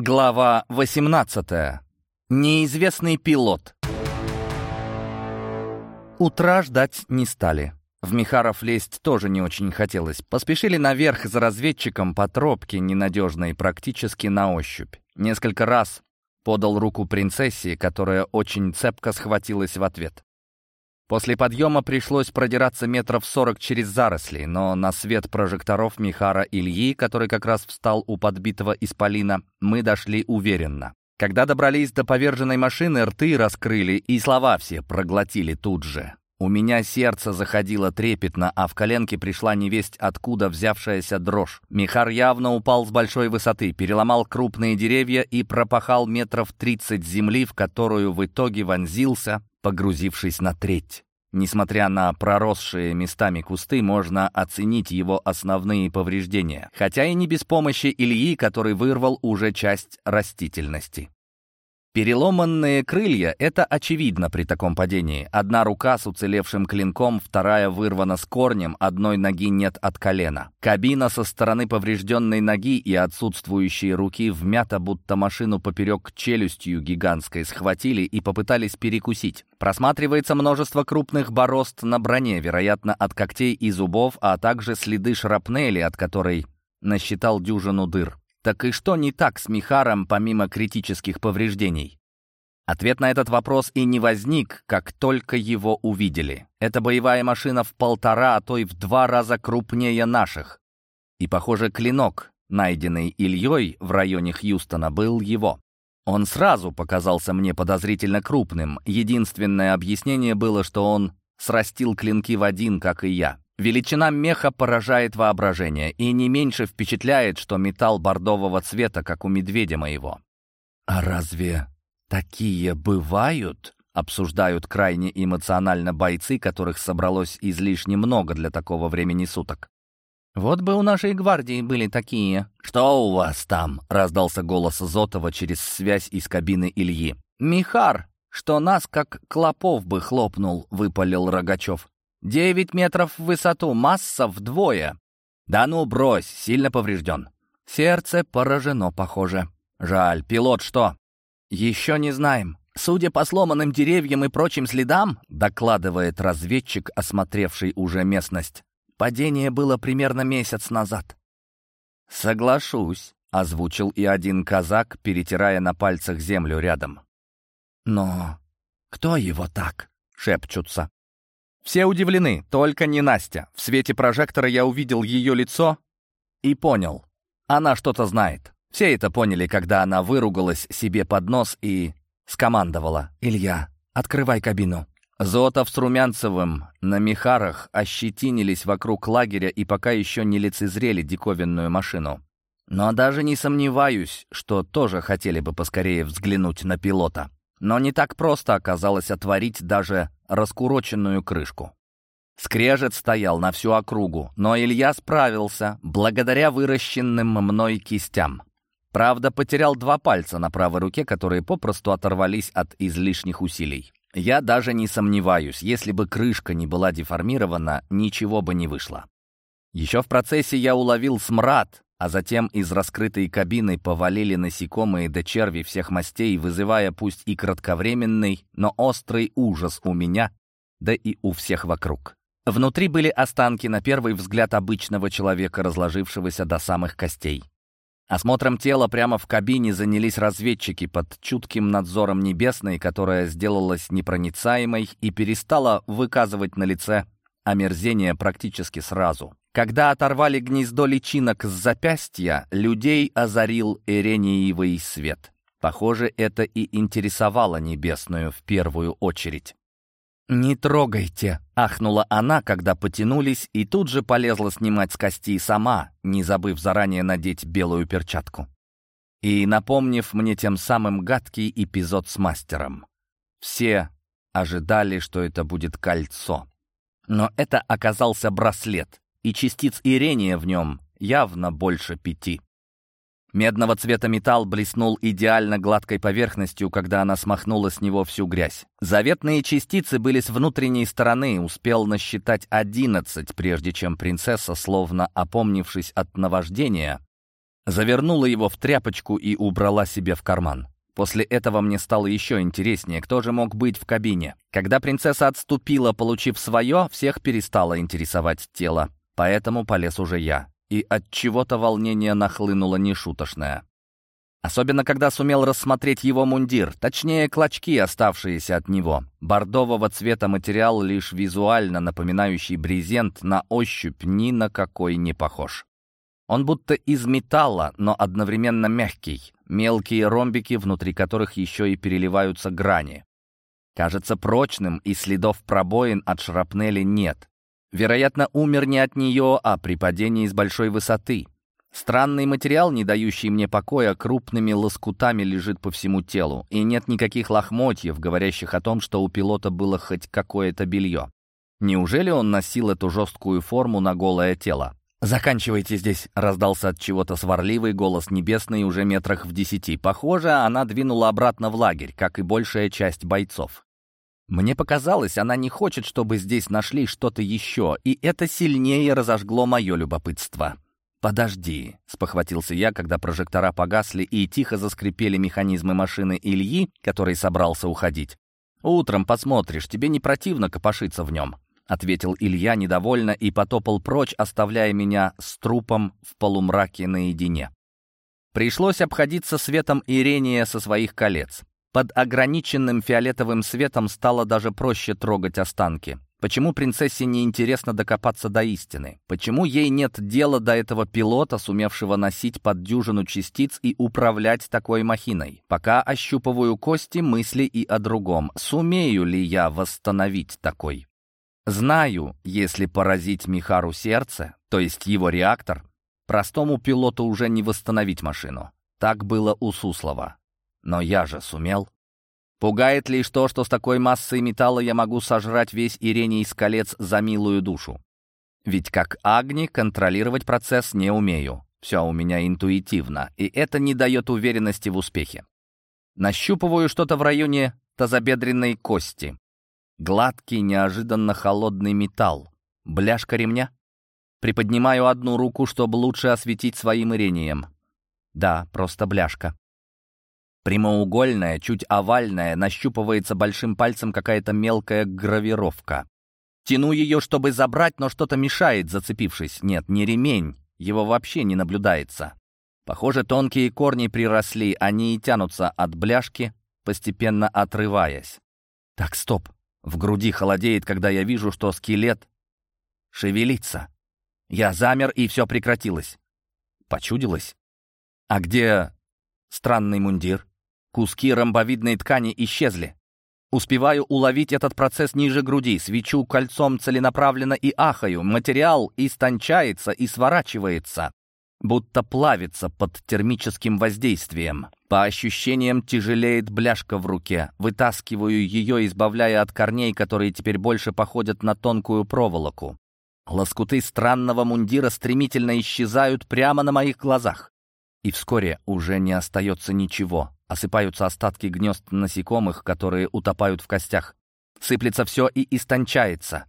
Глава 18. Неизвестный пилот. Утра ждать не стали. В Михаров лезть тоже не очень хотелось. Поспешили наверх за разведчиком по тропке, ненадежной практически на ощупь. Несколько раз подал руку принцессе, которая очень цепко схватилась в ответ. После подъема пришлось продираться метров сорок через заросли, но на свет прожекторов Михара Ильи, который как раз встал у подбитого исполина, мы дошли уверенно. Когда добрались до поверженной машины, рты раскрыли и слова все проглотили тут же. У меня сердце заходило трепетно, а в коленке пришла невесть, откуда взявшаяся дрожь. Михар явно упал с большой высоты, переломал крупные деревья и пропахал метров тридцать земли, в которую в итоге вонзился, погрузившись на треть. Несмотря на проросшие местами кусты, можно оценить его основные повреждения, хотя и не без помощи Ильи, который вырвал уже часть растительности. Переломанные крылья — это очевидно при таком падении. Одна рука с уцелевшим клинком, вторая вырвана с корнем, одной ноги нет от колена. Кабина со стороны поврежденной ноги и отсутствующей руки вмята, будто машину поперек челюстью гигантской схватили и попытались перекусить. Просматривается множество крупных борозд на броне, вероятно, от когтей и зубов, а также следы шрапнели, от которой насчитал дюжину дыр. Так и что не так с Михаром, помимо критических повреждений? Ответ на этот вопрос и не возник, как только его увидели. Это боевая машина в полтора, а то и в два раза крупнее наших. И, похоже, клинок, найденный Ильей в районе Хьюстона, был его. Он сразу показался мне подозрительно крупным. Единственное объяснение было, что он срастил клинки в один, как и я. Величина меха поражает воображение и не меньше впечатляет, что металл бордового цвета, как у медведя моего. «А разве такие бывают?» — обсуждают крайне эмоционально бойцы, которых собралось излишне много для такого времени суток. «Вот бы у нашей гвардии были такие». «Что у вас там?» — раздался голос Зотова через связь из кабины Ильи. «Михар, что нас как клопов бы хлопнул», — выпалил Рогачев. Девять метров в высоту, масса вдвое. Да ну, брось, сильно поврежден. Сердце поражено, похоже. Жаль, пилот что? Еще не знаем. Судя по сломанным деревьям и прочим следам, докладывает разведчик, осмотревший уже местность, падение было примерно месяц назад. «Соглашусь», — озвучил и один казак, перетирая на пальцах землю рядом. «Но кто его так?» — шепчутся. Все удивлены, только не Настя. В свете прожектора я увидел ее лицо и понял. Она что-то знает. Все это поняли, когда она выругалась себе под нос и скомандовала. «Илья, открывай кабину». Зотов с Румянцевым на Михарах ощетинились вокруг лагеря и пока еще не лицезрели диковинную машину. Но даже не сомневаюсь, что тоже хотели бы поскорее взглянуть на пилота. Но не так просто оказалось отворить даже раскуроченную крышку. Скрежет стоял на всю округу, но Илья справился благодаря выращенным мной кистям. Правда, потерял два пальца на правой руке, которые попросту оторвались от излишних усилий. Я даже не сомневаюсь, если бы крышка не была деформирована, ничего бы не вышло. Еще в процессе я уловил смрад, а затем из раскрытой кабины повалили насекомые до черви всех мастей, вызывая пусть и кратковременный, но острый ужас у меня, да и у всех вокруг. Внутри были останки, на первый взгляд, обычного человека, разложившегося до самых костей. Осмотром тела прямо в кабине занялись разведчики под чутким надзором Небесной, которая сделалась непроницаемой и перестала выказывать на лице омерзение практически сразу. Когда оторвали гнездо личинок с запястья, людей озарил эрениевый свет. Похоже, это и интересовало небесную в первую очередь. «Не трогайте!» — ахнула она, когда потянулись, и тут же полезла снимать с кости сама, не забыв заранее надеть белую перчатку. И напомнив мне тем самым гадкий эпизод с мастером. Все ожидали, что это будет кольцо. Но это оказался браслет, и частиц ирения в нем явно больше пяти. Медного цвета металл блеснул идеально гладкой поверхностью, когда она смахнула с него всю грязь. Заветные частицы были с внутренней стороны, успел насчитать одиннадцать, прежде чем принцесса, словно опомнившись от наваждения, Завернула его в тряпочку и убрала себе в карман. После этого мне стало еще интереснее, кто же мог быть в кабине. Когда принцесса отступила, получив свое, всех перестало интересовать тело. Поэтому полез уже я. И от чего-то волнение нахлынуло нешуточное. Особенно, когда сумел рассмотреть его мундир, точнее, клочки, оставшиеся от него. Бордового цвета материал, лишь визуально напоминающий брезент, на ощупь ни на какой не похож. Он будто из металла, но одновременно мягкий. Мелкие ромбики, внутри которых еще и переливаются грани. Кажется прочным, и следов пробоин от шрапнели нет. Вероятно, умер не от нее, а при падении с большой высоты. Странный материал, не дающий мне покоя, крупными лоскутами лежит по всему телу, и нет никаких лохмотьев, говорящих о том, что у пилота было хоть какое-то белье. Неужели он носил эту жесткую форму на голое тело? «Заканчивайте здесь», — раздался от чего-то сварливый голос небесный уже метрах в десяти. Похоже, она двинула обратно в лагерь, как и большая часть бойцов. Мне показалось, она не хочет, чтобы здесь нашли что-то еще, и это сильнее разожгло мое любопытство. «Подожди», — спохватился я, когда прожектора погасли и тихо заскрипели механизмы машины Ильи, который собрался уходить. «Утром посмотришь, тебе не противно копошиться в нем», — ответил Илья недовольно и потопал прочь, оставляя меня с трупом в полумраке наедине. Пришлось обходиться светом Ирения со своих колец. Под ограниченным фиолетовым светом стало даже проще трогать останки. Почему принцессе не интересно докопаться до истины? Почему ей нет дела до этого пилота, сумевшего носить под дюжину частиц и управлять такой махиной? Пока ощупываю кости, мысли и о другом. Сумею ли я восстановить такой? Знаю, если поразить Михару сердце, то есть его реактор, простому пилоту уже не восстановить машину. Так было у Суслова. Но я же сумел. Пугает лишь то, что с такой массой металла я могу сожрать весь Ирений из колец за милую душу. Ведь как Агни контролировать процесс не умею. Все у меня интуитивно, и это не дает уверенности в успехе. Нащупываю что-то в районе тазобедренной кости. Гладкий, неожиданно холодный металл. Бляшка ремня. Приподнимаю одну руку, чтобы лучше осветить своим ирением. Да, просто бляшка. Прямоугольная, чуть овальная, нащупывается большим пальцем какая-то мелкая гравировка. Тяну ее, чтобы забрать, но что-то мешает, зацепившись. Нет, не ремень, его вообще не наблюдается. Похоже, тонкие корни приросли, они и тянутся от бляшки, постепенно отрываясь. Так, стоп. В груди холодеет, когда я вижу, что скелет шевелится. Я замер, и все прекратилось. Почудилось? А где странный мундир? Куски ромбовидной ткани исчезли. Успеваю уловить этот процесс ниже груди, свечу кольцом целенаправленно и ахаю. Материал истончается и сворачивается, будто плавится под термическим воздействием. По ощущениям тяжелеет бляшка в руке. Вытаскиваю ее, избавляя от корней, которые теперь больше походят на тонкую проволоку. Лоскуты странного мундира стремительно исчезают прямо на моих глазах. И вскоре уже не остается ничего. Осыпаются остатки гнезд насекомых, которые утопают в костях. Сыплется все и истончается.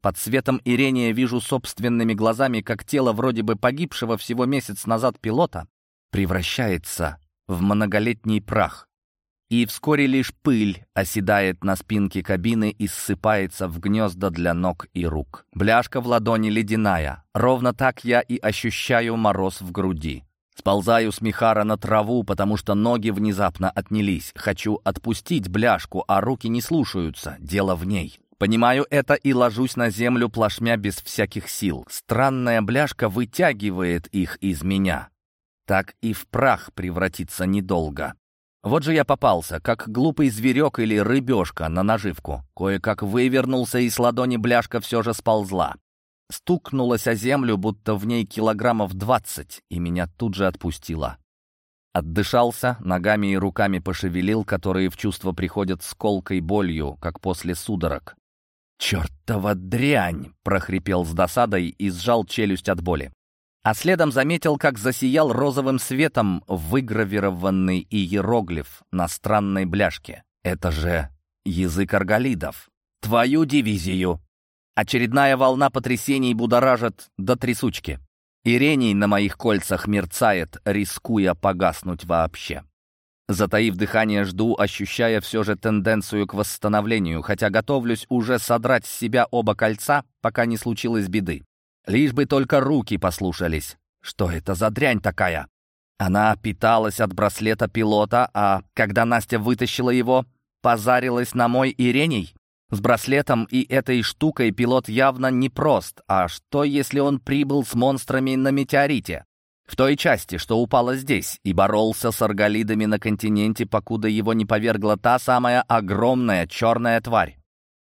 Под светом Ирения вижу собственными глазами, как тело вроде бы погибшего всего месяц назад пилота превращается в многолетний прах. И вскоре лишь пыль оседает на спинке кабины и ссыпается в гнезда для ног и рук. Бляшка в ладони ледяная. Ровно так я и ощущаю мороз в груди. Сползаю с Михара на траву, потому что ноги внезапно отнялись. Хочу отпустить бляшку, а руки не слушаются. Дело в ней. Понимаю это и ложусь на землю плашмя без всяких сил. Странная бляшка вытягивает их из меня. Так и в прах превратиться недолго. Вот же я попался, как глупый зверек или рыбешка на наживку. Кое-как вывернулся, и с ладони бляшка все же сползла стукнулась о землю, будто в ней килограммов двадцать, и меня тут же отпустила. Отдышался, ногами и руками пошевелил, которые в чувство приходят с колкой болью, как после судорог. «Чертова дрянь!» — прохрипел с досадой и сжал челюсть от боли. А следом заметил, как засиял розовым светом выгравированный иероглиф на странной бляшке. «Это же язык арголидов!» «Твою дивизию!» Очередная волна потрясений будоражит до трясучки. Ирений на моих кольцах мерцает, рискуя погаснуть вообще. Затаив дыхание, жду, ощущая все же тенденцию к восстановлению, хотя готовлюсь уже содрать с себя оба кольца, пока не случилось беды. Лишь бы только руки послушались. Что это за дрянь такая? Она питалась от браслета пилота, а когда Настя вытащила его, позарилась на мой Ирений? С браслетом и этой штукой пилот явно непрост. А что, если он прибыл с монстрами на метеорите? В той части, что упала здесь, и боролся с арголидами на континенте, покуда его не повергла та самая огромная черная тварь.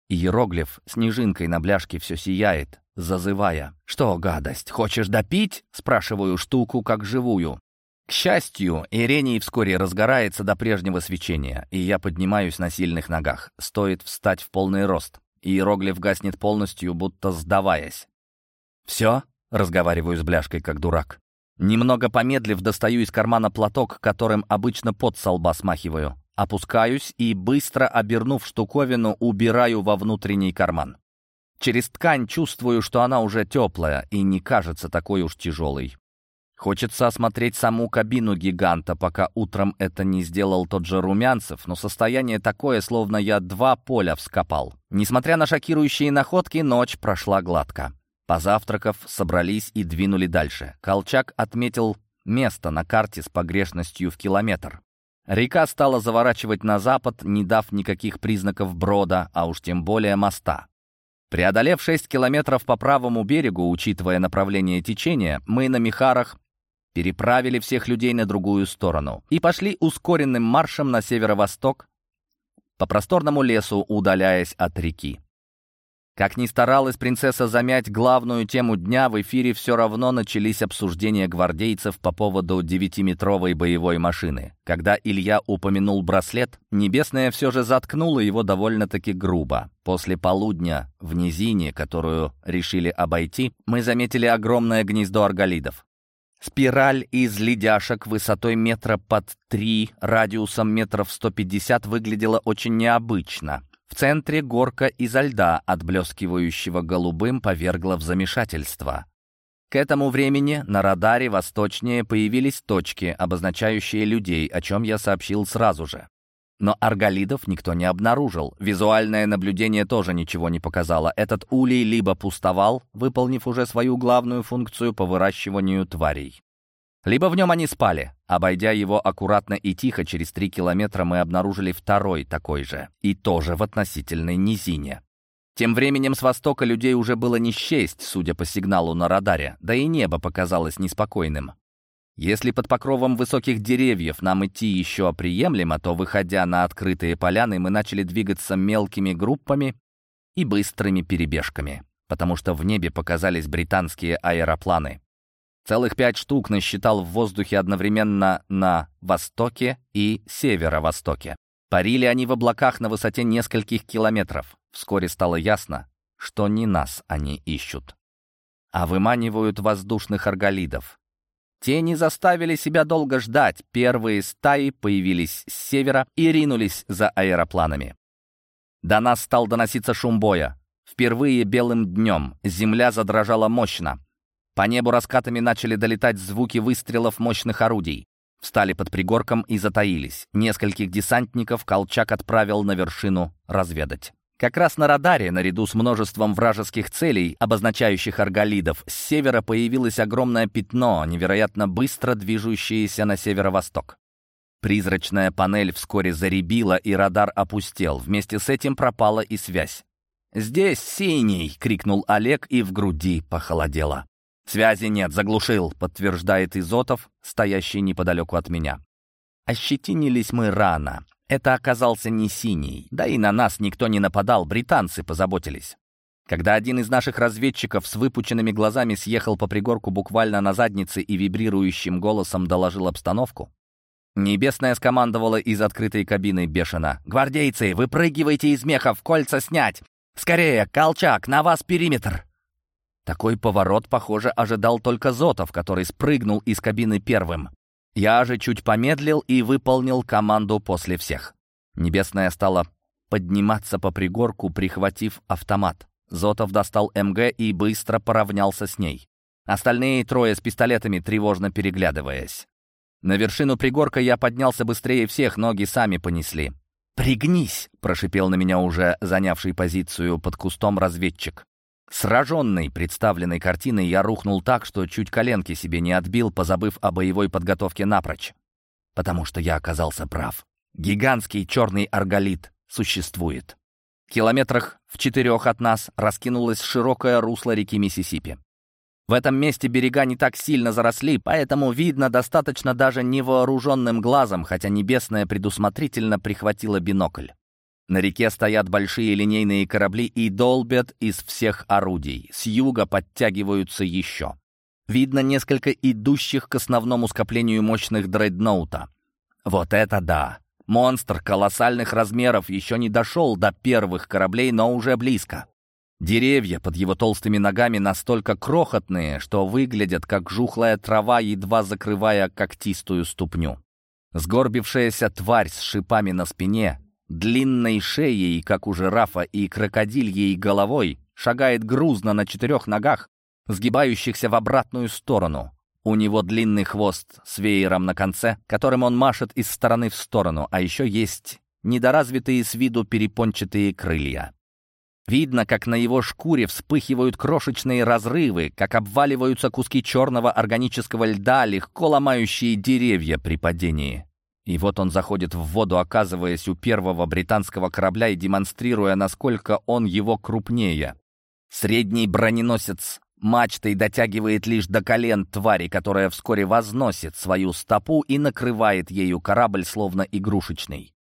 Иероглиф снежинкой на бляшке все сияет, зазывая. «Что, гадость, хочешь допить?» — спрашиваю штуку, как живую. К счастью, Ирений вскоре разгорается до прежнего свечения, и я поднимаюсь на сильных ногах. Стоит встать в полный рост. Иероглиф гаснет полностью, будто сдаваясь. «Все?» — разговариваю с бляшкой, как дурак. Немного помедлив, достаю из кармана платок, которым обычно под со лба смахиваю. Опускаюсь и, быстро обернув штуковину, убираю во внутренний карман. Через ткань чувствую, что она уже теплая и не кажется такой уж тяжелой. Хочется осмотреть саму кабину гиганта, пока утром это не сделал тот же Румянцев, но состояние такое, словно я два поля вскопал. Несмотря на шокирующие находки, ночь прошла гладко. Позавтракав, собрались и двинули дальше. Колчак отметил место на карте с погрешностью в километр. Река стала заворачивать на запад, не дав никаких признаков брода, а уж тем более моста. Преодолев 6 километров по правому берегу, учитывая направление течения, мы на Михарах переправили всех людей на другую сторону и пошли ускоренным маршем на северо-восток по просторному лесу, удаляясь от реки. Как ни старалась принцесса замять главную тему дня, в эфире все равно начались обсуждения гвардейцев по поводу девятиметровой боевой машины. Когда Илья упомянул браслет, Небесная все же заткнула его довольно-таки грубо. После полудня в низине, которую решили обойти, мы заметили огромное гнездо арголидов. Спираль из ледяшек высотой метра под три, радиусом метров 150 выглядела очень необычно. В центре горка изо льда, отблескивающего голубым, повергла в замешательство. К этому времени на радаре восточнее появились точки, обозначающие людей, о чем я сообщил сразу же. Но арголидов никто не обнаружил. Визуальное наблюдение тоже ничего не показало. Этот улей либо пустовал, выполнив уже свою главную функцию по выращиванию тварей. Либо в нем они спали. Обойдя его аккуратно и тихо, через три километра мы обнаружили второй такой же. И тоже в относительной низине. Тем временем с востока людей уже было не счесть, судя по сигналу на радаре, да и небо показалось неспокойным. Если под покровом высоких деревьев нам идти еще приемлемо, то, выходя на открытые поляны, мы начали двигаться мелкими группами и быстрыми перебежками, потому что в небе показались британские аэропланы. Целых пять штук насчитал в воздухе одновременно на востоке и северо-востоке. Парили они в облаках на высоте нескольких километров. Вскоре стало ясно, что не нас они ищут, а выманивают воздушных арголидов. Те не заставили себя долго ждать. Первые стаи появились с севера и ринулись за аэропланами. До нас стал доноситься шум боя. Впервые белым днем земля задрожала мощно. По небу раскатами начали долетать звуки выстрелов мощных орудий. Встали под пригорком и затаились. Нескольких десантников Колчак отправил на вершину разведать. Как раз на радаре, наряду с множеством вражеских целей, обозначающих арголидов, с севера появилось огромное пятно, невероятно быстро движущееся на северо-восток. Призрачная панель вскоре заребила, и радар опустел. Вместе с этим пропала и связь. «Здесь синий!» — крикнул Олег, и в груди похолодело. «Связи нет, заглушил», — подтверждает Изотов, стоящий неподалеку от меня. Ощетинились мы рано. Это оказался не синий, да и на нас никто не нападал, британцы позаботились. Когда один из наших разведчиков с выпученными глазами съехал по пригорку буквально на заднице и вибрирующим голосом доложил обстановку, Небесная скомандовала из открытой кабины бешено. «Гвардейцы, выпрыгивайте из мехов, кольца снять! Скорее, Колчак, на вас периметр!» Такой поворот, похоже, ожидал только Зотов, который спрыгнул из кабины первым. Я же чуть помедлил и выполнил команду после всех. Небесная стала подниматься по пригорку, прихватив автомат. Зотов достал МГ и быстро поравнялся с ней. Остальные трое с пистолетами, тревожно переглядываясь. На вершину пригорка я поднялся быстрее всех, ноги сами понесли. «Пригнись!» — прошипел на меня уже занявший позицию под кустом разведчик. Сраженный представленной картиной, я рухнул так, что чуть коленки себе не отбил, позабыв о боевой подготовке напрочь. Потому что я оказался прав. Гигантский черный арголит существует. В километрах в четырех от нас раскинулось широкое русло реки Миссисипи. В этом месте берега не так сильно заросли, поэтому видно достаточно даже невооруженным глазом, хотя Небесная предусмотрительно прихватила бинокль. На реке стоят большие линейные корабли и долбят из всех орудий. С юга подтягиваются еще. Видно несколько идущих к основному скоплению мощных дредноута. Вот это да! Монстр колоссальных размеров еще не дошел до первых кораблей, но уже близко. Деревья под его толстыми ногами настолько крохотные, что выглядят как жухлая трава, едва закрывая когтистую ступню. Сгорбившаяся тварь с шипами на спине, длинной шеей, как у жирафа, и крокодильей головой, шагает грузно на четырех ногах, сгибающихся в обратную сторону. У него длинный хвост с веером на конце, которым он машет из стороны в сторону, а еще есть недоразвитые с виду перепончатые крылья. Видно, как на его шкуре вспыхивают крошечные разрывы, как обваливаются куски черного органического льда, легко ломающие деревья при падении. И вот он заходит в воду, оказываясь у первого британского корабля и демонстрируя, насколько он его крупнее. Средний броненосец мачтой дотягивает лишь до колен твари, которая вскоре возносит свою стопу и накрывает ею корабль, словно игрушечный.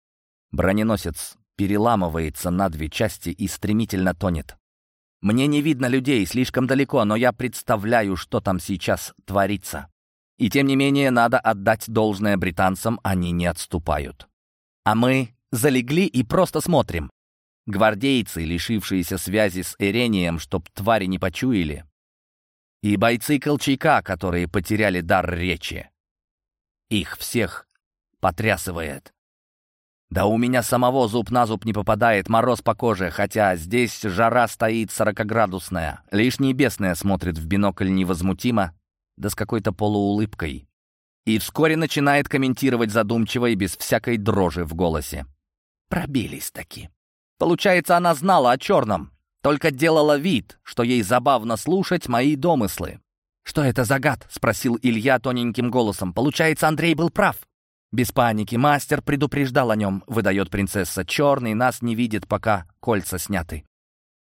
Броненосец переламывается на две части и стремительно тонет. Мне не видно людей слишком далеко, но я представляю, что там сейчас творится. И тем не менее, надо отдать должное британцам, они не отступают. А мы залегли и просто смотрим. Гвардейцы, лишившиеся связи с Эрением, чтоб твари не почуяли. И бойцы Колчака, которые потеряли дар речи. Их всех потрясывает. Да у меня самого зуб на зуб не попадает, мороз по коже, хотя здесь жара стоит сорокоградусная. Лишь небесная смотрит в бинокль невозмутимо, да с какой-то полуулыбкой. И вскоре начинает комментировать задумчиво и без всякой дрожи в голосе. Пробились таки. Получается, она знала о черном, только делала вид, что ей забавно слушать мои домыслы. «Что это за гад?» — спросил Илья тоненьким голосом. «Получается, Андрей был прав». «Без паники. Мастер предупреждал о нем», — выдает принцесса. «Черный нас не видит, пока кольца сняты».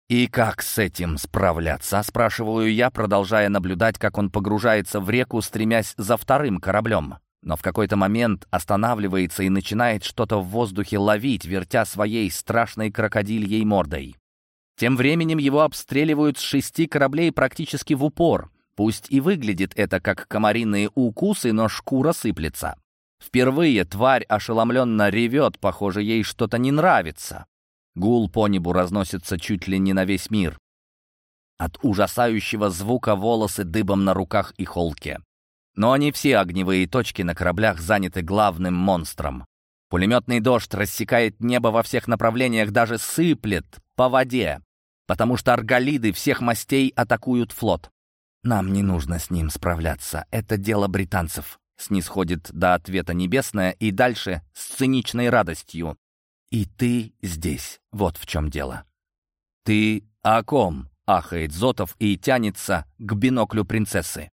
«И как с этим справляться?» — спрашиваю я, продолжая наблюдать, как он погружается в реку, стремясь за вторым кораблем. Но в какой-то момент останавливается и начинает что-то в воздухе ловить, вертя своей страшной крокодильей мордой. Тем временем его обстреливают с шести кораблей практически в упор. Пусть и выглядит это как комариные укусы, но шкура сыплется. Впервые тварь ошеломленно ревет, похоже, ей что-то не нравится. Гул по небу разносится чуть ли не на весь мир. От ужасающего звука волосы дыбом на руках и холке. Но не все огневые точки на кораблях заняты главным монстром. Пулеметный дождь рассекает небо во всех направлениях, даже сыплет по воде, потому что арголиды всех мастей атакуют флот. Нам не нужно с ним справляться, это дело британцев. Снисходит до ответа небесная и дальше с циничной радостью. «И ты здесь, вот в чем дело». «Ты о ком?» — ахает Зотов и тянется к биноклю принцессы.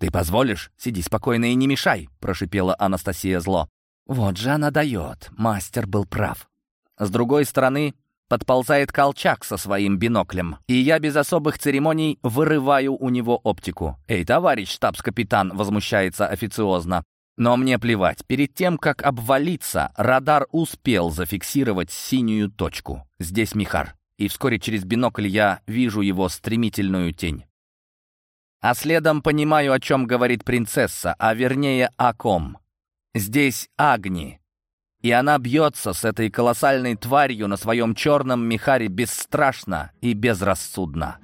«Ты позволишь? Сиди спокойно и не мешай», — прошипела Анастасия зло. «Вот же она дает, мастер был прав». С другой стороны, Подползает Колчак со своим биноклем, и я без особых церемоний вырываю у него оптику. «Эй, товарищ штабс-капитан!» — возмущается официозно. Но мне плевать. Перед тем, как обвалиться, радар успел зафиксировать синюю точку. Здесь Михар. И вскоре через бинокль я вижу его стремительную тень. А следом понимаю, о чем говорит принцесса, а вернее о ком. Здесь Агни, и она бьется с этой колоссальной тварью на своем черном мехаре бесстрашно и безрассудно.